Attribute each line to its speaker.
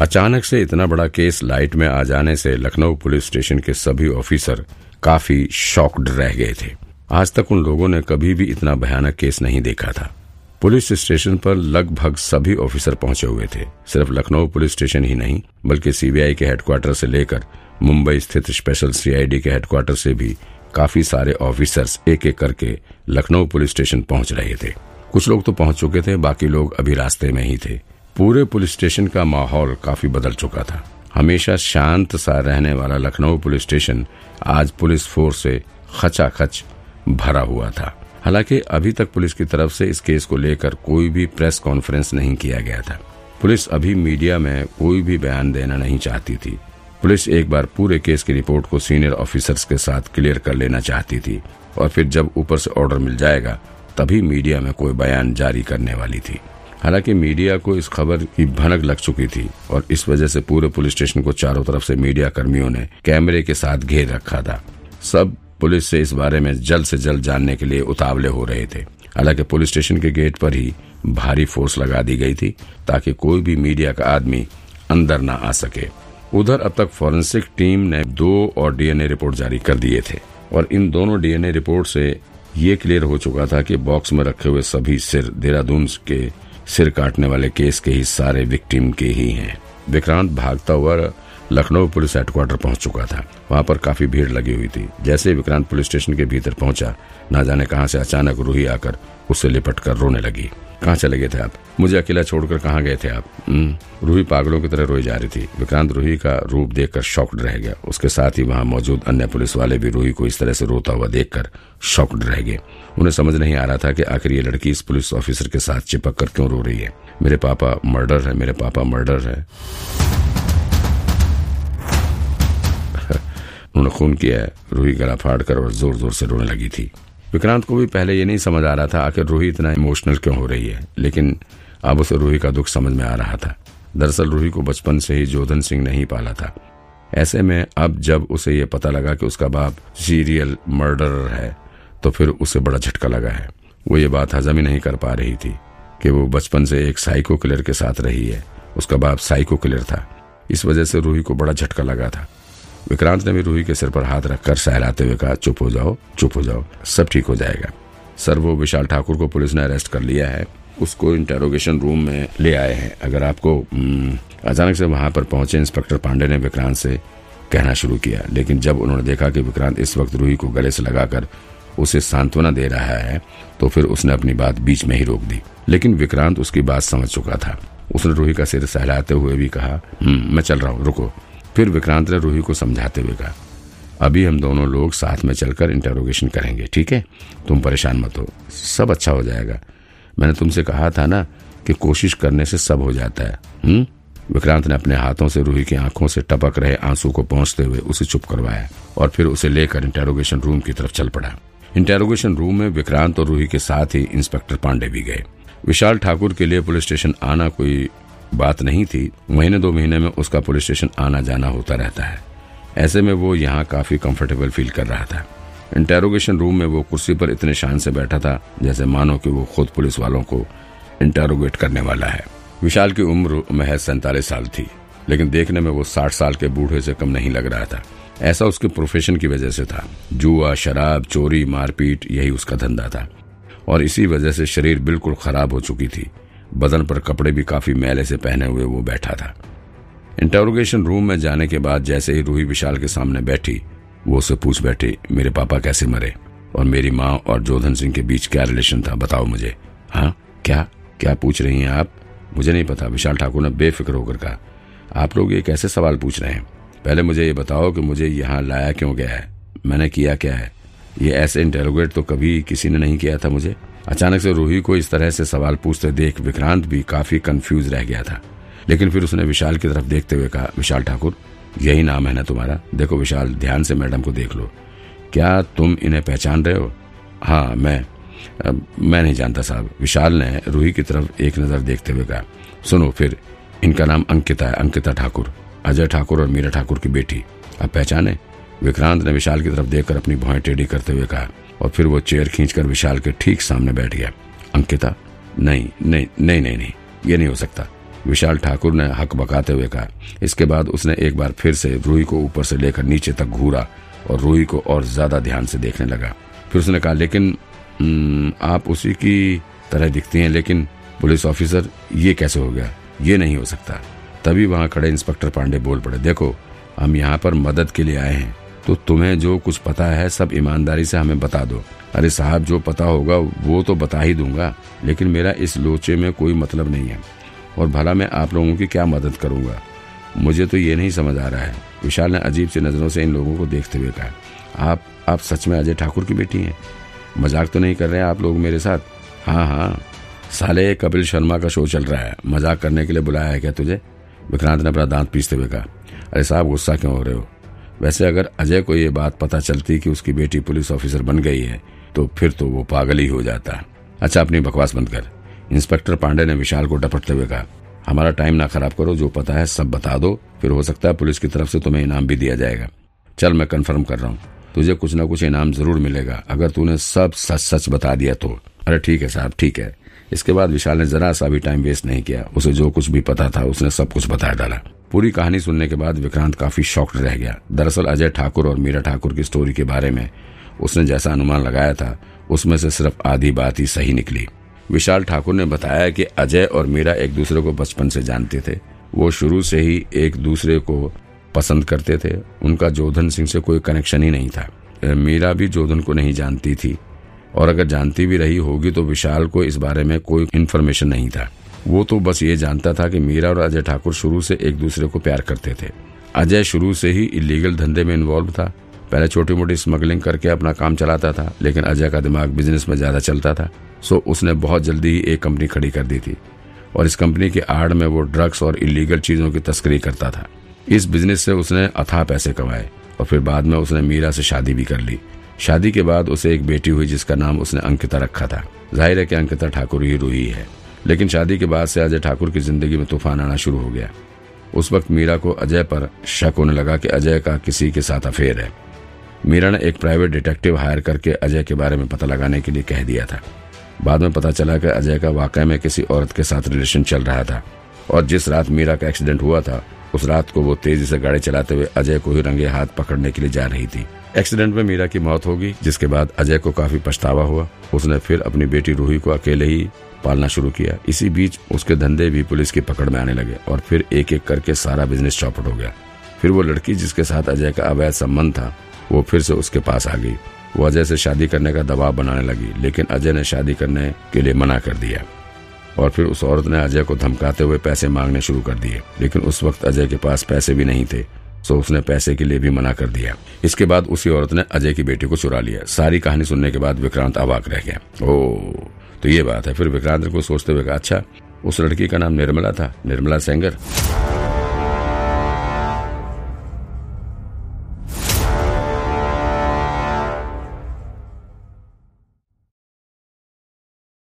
Speaker 1: अचानक से इतना बड़ा केस लाइट में आ जाने से लखनऊ पुलिस स्टेशन के सभी ऑफिसर काफ़ी शॉक्ड रह गए थे। आज तक उन लोगों ने कभी भी इतना भयानक केस नहीं देखा था। पुलिस स्टेशन पर लगभग सभी ऑफिसर पहुँचे हुए थे। सिर्फ़ लखनऊ पुलिस स्टेशन ही नहीं, बल्कि सीबीआई के हेडक्वार्टर से लेकर मुंबई स्थित स्पेशल सीआईडी के हेडक्वार्टर से भी काफ़ी सारे ऑफिसर्स एक एक करके लखनऊ पुलिस स्टेशन पहुँच रहे थे। कुछ लोग तो पहुँच चुके थे, बाकी लोग अभी रास्ते में ही थे। पूरे पुलिस स्टेशन का माहौल काफ़ी बदल चुका था। हमेशा शांत सा रहने वाला लखनऊ पुलिस स्टेशन आज पुलिस फोर्स से खचाखच भरा हुआ था। हालाँकि अभी तक पुलिस की तरफ़ से इस केस को लेकर कोई भी प्रेस कॉन्फ्रेंस नहीं किया गया था। पुलिस अभी मीडिया में कोई भी बयान देना नहीं चाहती थी। पुलिस एक बार पूरे केस की रिपोर्ट को सीनियर ऑफिसर्स के साथ क्लियर कर लेना चाहती थी और फिर जब ऊपर से ऑर्डर मिल जाएगा, तभी मीडिया में कोई बयान जारी करने वाली थी। हालाँकि मीडिया को इस खबर की भनक लग चुकी थी और इस वजह से पूरे पुलिस स्टेशन को चारों तरफ़ से मीडिया कर्मियों ने कैमरे के साथ घेर रखा था। सब पुलिस से इस बारे में जल्द से जल्द जानने के लिए उतावले हो रहे थे। हालाँकि पुलिस स्टेशन के गेट पर ही भारी फोर्स लगा दी गई थी ताकि कोई भी मीडिया का आदमी अंदर न आ सके। उधर अब तक फॉरेंसिक टीम ने दो और डीएनए रिपोर्ट जारी कर दिए थे और इन दोनों डीएनए रिपोर्ट से ये क्लियर हो चुका था कि बॉक्स में रखे हुए सभी सिर देहरादून के सिर काटने वाले केस के ही सारे विक्टिम के ही हैं। विक्रांत भागता हुआ लखनऊ पुलिस हेडक्वार्टर पहुँच चुका था। वहाँ पर काफ़ी भीड़ लगी हुई थी। जैसे विक्रांत पुलिस स्टेशन के भीतर पहुँचा ना जाने कहाँ से अचानक रूही आकर उससे लिपट कर रोने लगी। कहाँ चले गए थे आप? मुझे अकेला छोड़कर कहाँ गए थे आप? हम्म, रूही पागलों की तरह रोई जा रही थी। विक्रांत रूही का रूप देखकर शॉक्ड रह गया। उसके साथ ही वहाँ मौजूद अन्य पुलिस वाले भी रूही को इस तरह से रोता हुआ देखकर शॉक्ड रह गए। उन्हें समझ नहीं आ रहा था कि आखिर ये लड़की इस पुलिस ऑफिसर के साथ चिपक कर क्यों रो रही है। मेरे पापा मर्डर है मेरे पापा मर्डर है। उन्होंने खून किया रूही गला फाड़ कर और ज़ोर ज़ोर से रोने लगी थी। विक्रांत को भी पहले ये नहीं समझ आ रहा था, आखिर रूही इतना इमोशनल क्यों हो रही है? लेकिन अब उसे रूही का दुख समझ में आ रहा था। दरअसल रूही को बचपन से ही जोधन सिंह नहीं पाला था। ऐसे में अब जब उसे ये पता लगा कि उसका बाप सीरियल मर्डरर है तो फिर उसे बड़ा झटका लगा है। वो ये बात हजम ही नहीं कर पा रही थी कि वो बचपन से एक साइको किलर के साथ रही है। उसका बाप साइको किलर था। इस वजह से रूही को बड़ा झटका लगा था। विक्रांत ने भी रूही के सिर पर हाथ रखकर सहलाते हुए कहा चुप हो जाओ चुप हो जाओ सब ठीक हो जाएगा। सर वो विशाल ठाकुर को पुलिस ने अरेस्ट कर लिया है। उसको इंटेरोगेशन रूम में ले आए हैं। अगर आपको हम्म, अचानक से वहाँ पर पहुँचे इंस्पेक्टर पांडे ने विक्रांत से कहना शुरू किया। लेकिन जब उन्होंने देखा कि विक्रांत इस वक्त रूही को गले से लगाकर उसे सांत्वना दे रहा है तो फिर उसने अपनी बात बीच में ही रोक दी। लेकिन विक्रांत उसकी बात समझ चुका था। उसने रूही का सिर सहलाते हुए भी कहा हम्म, मैं चल रहा हूँ रुको। फिर विक्रांत ने रूही को समझाते हुए कहा, अभी हम दोनों लोग साथ में चलकर इंटरोगेशन करेंगे, ठीक है? तुम परेशान मत हो, सब अच्छा हो जाएगा। मैंने तुमसे कहा था ना कि कोशिश करने से सब हो जाता है हम्म? विक्रांत ने अपने हाथों से रूही की आँखों से टपक रहे आँसू को पहुँचते हुए उसे चुप करवाया और फिर उसे लेकर इंटेरोगेशन रूम की तरफ़ चल पड़ा। इंटेरोगेशन रूम में विक्रांत और रूही के साथ ही इंस्पेक्टर पांडे भी गए। विशाल ठाकुर के लिए पुलिस स्टेशन आना कोई बात नहीं थी। महीने दो महीने में उसका पुलिस स्टेशन आना जाना होता रहता है। ऐसे में वो यहाँ काफ़ी कंफर्टेबल फील कर रहा था। इंटेरोगेशन रूम में वो कुर्सी पर इतने शान से बैठा था, जैसे मानो कि वो खुद पुलिस वालों को इंटेरोगेट करने वाला है। विशाल की उम्र महज सैतालीस साल थी, लेकिन देखने में वो साठ साल के बूढ़े से कम नहीं लग रहा था। ऐसा उसके प्रोफेशन की वजह से था। जुआ, शराब, चोरी, मारपीट, यही उसका धंधा था। और इसी वजह से शरीर बिल्कुल खराब हो चुकी थी। बदन पर कपड़े भी काफ़ी मैले से पहने हुए वो बैठा था। इंटरोगेशन रूम में जाने के बाद जैसे ही रूही विशाल के सामने बैठी, वो उसे पूछ बैठी, मेरे पापा कैसे मरे? और मेरी माँ और जोधन सिंह के बीच क्या रिलेशन था, बताओ मुझे? हाँ क्या? क्या पूछ रही हैं आप? मुझे नहीं पता, विशाल ठाकुर ने बेफिक्र होकर कहा। आप लोग ये कैसे सवाल पूछ रहे हैं? पहले मुझे ये बताओ कि मुझे यहाँ लाया क्यों गया है? मैंने किया क्या है? ये ऐसे इंटेरोगेट तो कभी किसी ने नहीं किया था मुझे? अचानक से रूही को इस तरह से सवाल पूछते देख विक्रांत भी काफ़ी कंफ्यूज रह गया था। लेकिन फिर उसने विशाल की तरफ़ देखते हुए कहा, विशाल ठाकुर, यही नाम है ना तुम्हारा? देखो विशाल, ध्यान से मैडम को देख लो। क्या तुम इन्हें पहचान रहे हो? हाँ मैं। मैं नहीं जानता साहब। विशाल ने रूही की तरफ़ एक नज़र देखते हुए कहा, सुनो फिर, इनका नाम अंकिता है, अंकिता ठाकुर, अजय ठाकुर और मीरा ठाकुर की बेटी। अब पहचाने? विक्रांत ने विशाल की तरफ़ देखकर अपनी भौएँ टेढ़ी करते हुए कहा, और फिर वो चेयर खींचकर विशाल के ठीक सामने बैठ गया। अंकिता, नहीं नहीं नहीं नहीं नहीं, ये नहीं हो सकता। विशाल ठाकुर ने हक बकाते हुए कहा। इसके बाद उसने एक बार फिर से रूही को ऊपर से लेकर नीचे तक घूरा और रूही को और ज़्यादा ध्यान से देखने लगा। फिर उसने कहा, लेकिन आप उसी की तरह दिखती हैं, लेकिन पुलिस ऑफिसर, ये कैसे हो गया? ये नहीं हो सकता। तभी वहाँ खड़े इंस्पेक्टर पांडे बोल पड़े, देखो, हम यहाँ पर मदद के लिए आए हैं। तो तुम्हें जो कुछ पता है, सब ईमानदारी से हमें बता दो। अरे साहब, जो पता होगा, वो तो बता ही दूँगा, लेकिन मेरा इस लोचे में कोई मतलब नहीं है। और भला मैं आप लोगों की क्या मदद करूँगा? मुझे तो ये नहीं समझ आ रहा है। विशाल ने अजीब सी नज़रों से इन लोगों को देखते हुए कहा, आप आप सच में अजय ठाकुर की बेटी हैं? मज़ाक तो नहीं कर रहे हैं आप लोग मेरे साथ? हाँ हाँ। साले कपिल शर्मा का शो चल रहा है। मज़ाक करने के लिए बुलाया है क्या तुझे? विक्रांत ने अपना दांत पीसते हुए कहा, अरे साहब, गुस्सा क्यों हो रहे हो? वैसे अगर अजय को ये बात पता चलती कि उसकी बेटी पुलिस ऑफिसर बन गई है तो फिर तो वो पागल ही हो जाता। अच्छा अपनी बकवास बंद कर। इंस्पेक्टर पांडे ने विशाल को डपटते हुए कहा, हमारा टाइम ना खराब करो, जो पता है सब बता दो, फिर हो सकता है पुलिस की तरफ़ से तुम्हें इनाम भी दिया जाएगा। चल, मैं कंफर्म कर रहा हूँ। तुझे कुछ ना कुछ इनाम ज़रूर मिलेगा, अगर तूने सब सच सच बता दिया तो। अरे ठीक है साहब, ठीक है। इसके बाद विशाल ने जरा सा भी टाइम वेस्ट नहीं किया। उसे जो कुछ भी पता था, उसने सब कुछ बता डाला। पूरी कहानी सुनने के बाद विक्रांत काफ़ी शॉक्ड रह गया। दरअसल अजय ठाकुर और मीरा ठाकुर की स्टोरी के बारे में उसने जैसा अनुमान लगाया था, उसमें से सिर्फ़ आधी बात ही सही निकली। विशाल ठाकुर ने बताया कि अजय और मीरा एक दूसरे को बचपन से जानते थे। वो शुरू से ही एक दूसरे को पसंद करते थे। उनका जोधन सिंह से कोई कनेक्शन ही नहीं था। मीरा भी जोधन को नहीं जानती थी। और अगर जानती भी रही होगी तो विशाल को इस बारे में कोई इन्फॉर्मेशन नहीं था। वो तो बस ये जानता था कि मीरा और अजय ठाकुर शुरू से एक दूसरे को प्यार करते थे। अजय शुरू से ही इलीगल धंधे में इन्वॉल्व था। पहले छोटी मोटी स्मगलिंग करके अपना काम चलाता था, लेकिन अजय का दिमाग बिज़नेस में ज़्यादा चलता था सो उसने बहुत जल्दी ही एक कंपनी खड़ी कर दी थी। और इस कंपनी की आड़ में वो ड्रग्स और इलीगल चीज़ों की तस्करी करता था। इस बिज़नेस से उसने अथाह पैसे कमाए, और फिर बाद में उसने मीरा से शादी भी कर ली। शादी के बाद उसे एक बेटी हुई जिसका नाम उसने अंकिता रखा था। ज़ाहिर है कि अंकिता ठाकुर ही रूही है। लेकिन शादी के बाद से अजय ठाकुर की ज़िंदगी में तूफ़ान आना शुरू हो गया। उस वक्त मीरा को अजय पर शक होने लगा कि अजय का किसी के साथ अफेयर है। मीरा ने एक प्राइवेट डिटेक्टिव हायर करके अजय के बारे में पता लगाने के लिए कह दिया था। बाद में पता चला कि अजय का वाकई में किसी औरत के साथ रिलेशन चल रहा था। और जिस रात मीरा का एक्सीडेंट हुआ था, उस रात को वो तेज़ी से गाड़ी चलाते हुए अजय को ही रंगे हाथ पकड़ने के लिए जा रही थी। एक्सीडेंट में मीरा की मौत होगी, जिसके बाद अजय को काफ़ी पछतावा हुआ। उसने फिर अपनी बेटी रूही को अकेले ही पालना शुरू किया। इसी बीच उसके धंधे भी पुलिस की पकड़ में आने लगे और फिर एक एक करके सारा बिज़नेस चौपट हो गया। फिर वो लड़की जिसके साथ अजय का अवैध संबंध था, वो फिर से उसके पास आ गई। वो अजय से शादी करने का दबाव बनाने लगी, लेकिन अजय ने शादी करने के लिए मना कर दिया। और फिर उस औरत ने अजय को धमकाते हुए पैसे मांगने शुरू कर दिए। लेकिन उस वक्त अजय के पास पैसे भी नहीं थे। तो उसने पैसे के लिए भी मना कर दिया। इसके बाद उसी औरत ने अजय की बेटी को चुरा लिया। सारी कहानी सुनने के बाद विक्रांत अवाक रह गया। ओ तो ये बात है। फिर विक्रांत को सोचते हुए कहा अच्छा उस लड़की का नाम निर्मला था। निर्मला सेंगर।